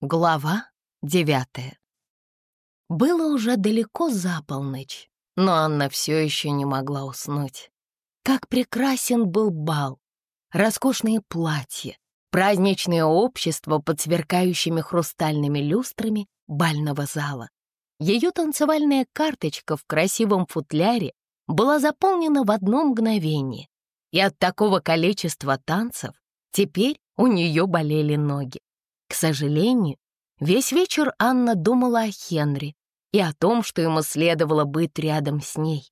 Глава девятая. Было уже далеко за полночь, но Анна все еще не могла уснуть. Как прекрасен был бал! Роскошные платья, праздничное общество под сверкающими хрустальными люстрами бального зала. Ее танцевальная карточка в красивом футляре была заполнена в одно мгновение, и от такого количества танцев теперь у нее болели ноги. К сожалению, весь вечер Анна думала о Хенри и о том, что ему следовало быть рядом с ней.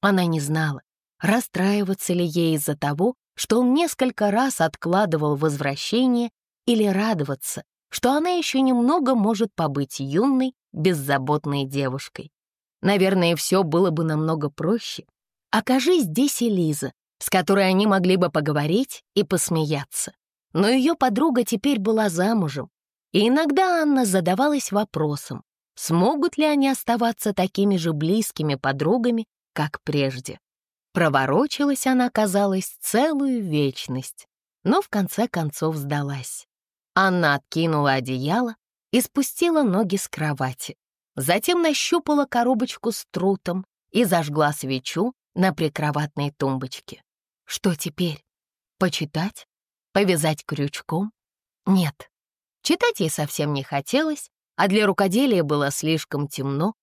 Она не знала, расстраиваться ли ей из-за того, что он несколько раз откладывал возвращение, или радоваться, что она еще немного может побыть юной, беззаботной девушкой. Наверное, все было бы намного проще. Окажись здесь Элиза, с которой они могли бы поговорить и посмеяться. Но ее подруга теперь была замужем, и иногда Анна задавалась вопросом, смогут ли они оставаться такими же близкими подругами, как прежде. Проворочилась она, казалось, целую вечность, но в конце концов сдалась. Анна откинула одеяло и спустила ноги с кровати. Затем нащупала коробочку с трутом и зажгла свечу на прикроватной тумбочке. Что теперь? Почитать? Повязать крючком? Нет. Читать ей совсем не хотелось, а для рукоделия было слишком темно.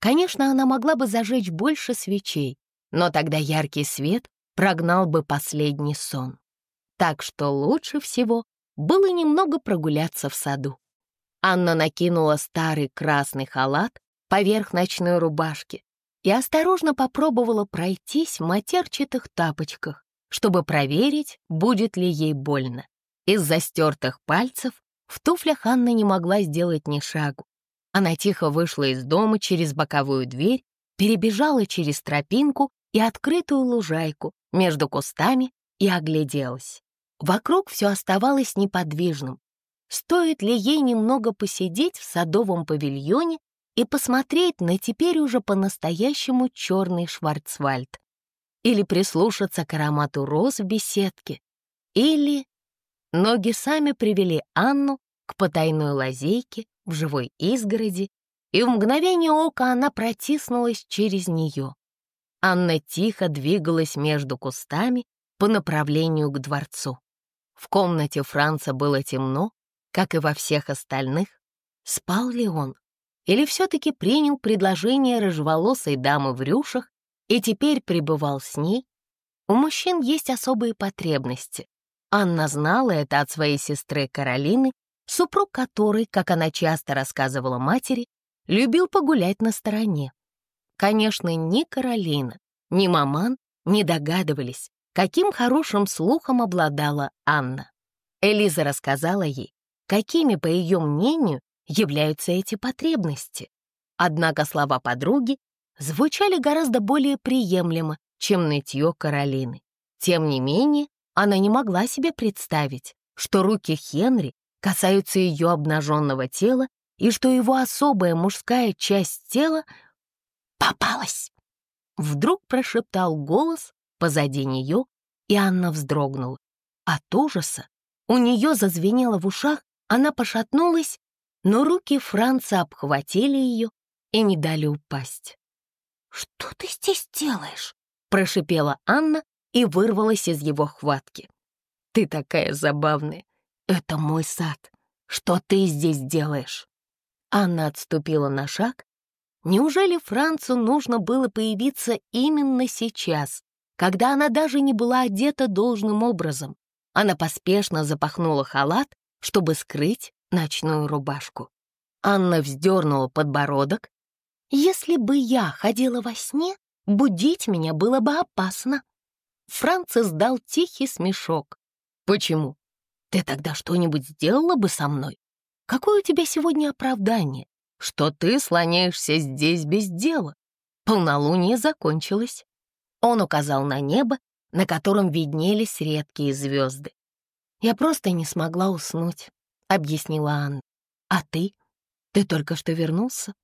Конечно, она могла бы зажечь больше свечей, но тогда яркий свет прогнал бы последний сон. Так что лучше всего было немного прогуляться в саду. Анна накинула старый красный халат поверх ночной рубашки и осторожно попробовала пройтись в матерчатых тапочках, чтобы проверить, будет ли ей больно. Из застертых пальцев в туфлях Анна не могла сделать ни шагу. Она тихо вышла из дома через боковую дверь, перебежала через тропинку и открытую лужайку между кустами и огляделась. Вокруг все оставалось неподвижным. Стоит ли ей немного посидеть в садовом павильоне и посмотреть на теперь уже по-настоящему черный Шварцвальд? Или прислушаться к аромату роз в беседке, или... Ноги сами привели Анну к потайной лазейке в живой изгороди, и в мгновение ока она протиснулась через нее. Анна тихо двигалась между кустами по направлению к дворцу. В комнате Франца было темно, как и во всех остальных. Спал ли он? Или все-таки принял предложение рыжеволосой дамы в рюшах и теперь пребывал с ней, у мужчин есть особые потребности. Анна знала это от своей сестры Каролины, супруг которой, как она часто рассказывала матери, любил погулять на стороне. Конечно, ни Каролина, ни Маман не догадывались, каким хорошим слухом обладала Анна. Элиза рассказала ей, какими, по ее мнению, являются эти потребности. Однако слова подруги звучали гораздо более приемлемо, чем нытье Каролины. Тем не менее, она не могла себе представить, что руки Хенри касаются ее обнаженного тела и что его особая мужская часть тела попалась. Вдруг прошептал голос позади нее, и Анна вздрогнула. От ужаса у нее зазвенело в ушах, она пошатнулась, но руки Франца обхватили ее и не дали упасть. «Что ты здесь делаешь?» — прошипела Анна и вырвалась из его хватки. «Ты такая забавная. Это мой сад. Что ты здесь делаешь?» Анна отступила на шаг. Неужели Францу нужно было появиться именно сейчас, когда она даже не была одета должным образом? Она поспешно запахнула халат, чтобы скрыть ночную рубашку. Анна вздернула подбородок если бы я ходила во сне, будить меня было бы опасно. Францис дал тихий смешок. Почему? Ты тогда что-нибудь сделала бы со мной? Какое у тебя сегодня оправдание, что ты слоняешься здесь без дела? Полнолуние закончилось. Он указал на небо, на котором виднелись редкие звезды. «Я просто не смогла уснуть», — объяснила Анна. «А ты? Ты только что вернулся?»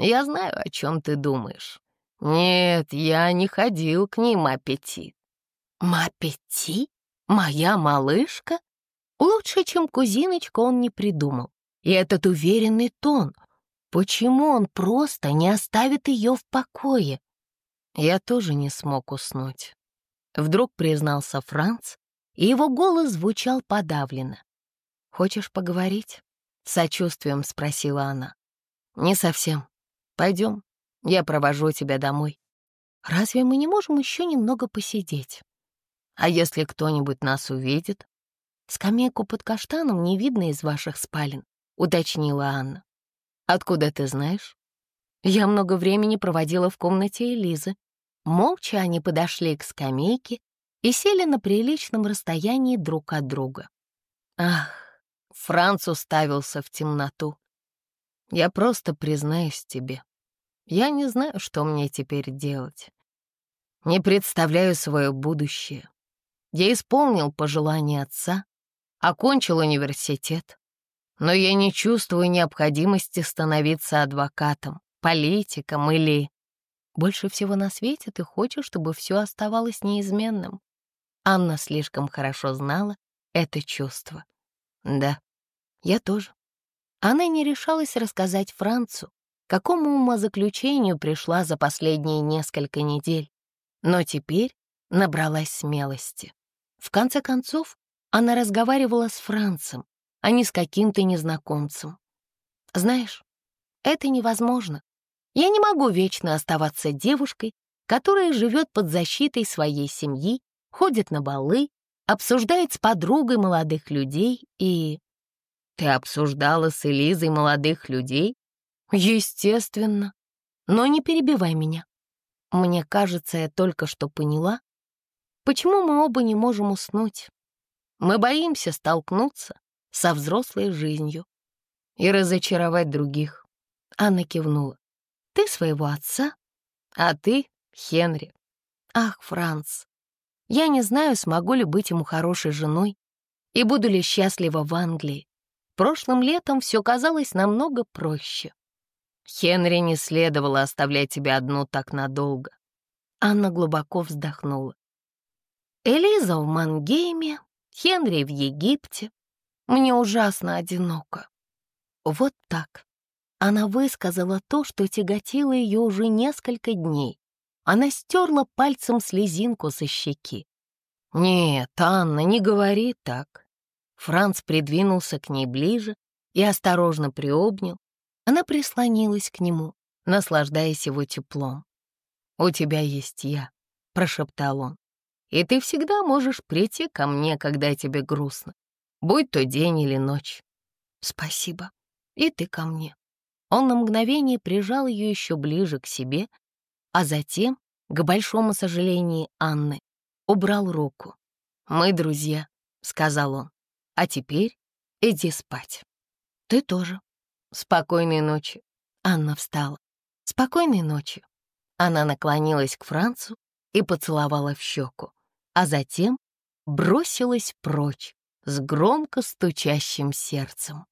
Я знаю, о чем ты думаешь. Нет, я не ходил к ним, аппетит. Маппети? Моя малышка? Лучше, чем кузиночка, он не придумал. И этот уверенный тон. Почему он просто не оставит ее в покое? Я тоже не смог уснуть. Вдруг признался Франц, и его голос звучал подавленно. «Хочешь поговорить?» — сочувствием спросила она. «Не совсем. Пойдем, я провожу тебя домой. Разве мы не можем еще немного посидеть? А если кто-нибудь нас увидит? Скамейку под каштаном не видно из ваших спален, уточнила Анна. Откуда ты знаешь? Я много времени проводила в комнате Элизы. Молча они подошли к скамейке и сели на приличном расстоянии друг от друга. Ах, Франц уставился в темноту. Я просто признаюсь тебе. Я не знаю, что мне теперь делать. Не представляю свое будущее. Я исполнил пожелание отца, окончил университет, но я не чувствую необходимости становиться адвокатом, политиком или... Больше всего на свете ты хочешь, чтобы все оставалось неизменным. Анна слишком хорошо знала это чувство. Да, я тоже. Она не решалась рассказать Францу, какому умозаключению пришла за последние несколько недель, но теперь набралась смелости. В конце концов, она разговаривала с Францем, а не с каким-то незнакомцем. Знаешь, это невозможно. Я не могу вечно оставаться девушкой, которая живет под защитой своей семьи, ходит на балы, обсуждает с подругой молодых людей и... Ты обсуждала с Элизой молодых людей? Естественно. Но не перебивай меня. Мне кажется, я только что поняла, почему мы оба не можем уснуть. Мы боимся столкнуться со взрослой жизнью и разочаровать других. Анна кивнула. Ты своего отца, а ты — Хенри. Ах, Франц, я не знаю, смогу ли быть ему хорошей женой и буду ли счастлива в Англии. Прошлым летом все казалось намного проще. Хенри не следовало оставлять тебя одну так надолго. Анна глубоко вздохнула. Элиза в Мангейме, Хенри в Египте. Мне ужасно одиноко. Вот так. Она высказала то, что тяготило ее уже несколько дней. Она стерла пальцем слезинку со щеки. «Нет, Анна, не говори так». Франц придвинулся к ней ближе и осторожно приобнял, она прислонилась к нему, наслаждаясь его теплом. «У тебя есть я», — прошептал он. «И ты всегда можешь прийти ко мне, когда тебе грустно, будь то день или ночь». «Спасибо. И ты ко мне». Он на мгновение прижал ее еще ближе к себе, а затем, к большому сожалению Анны, убрал руку. «Мы друзья», — сказал он. «А теперь иди спать». «Ты тоже», «Спокойной ночи». Анна встала. «Спокойной ночи». Она наклонилась к Францу и поцеловала в щеку, а затем бросилась прочь с громко стучащим сердцем.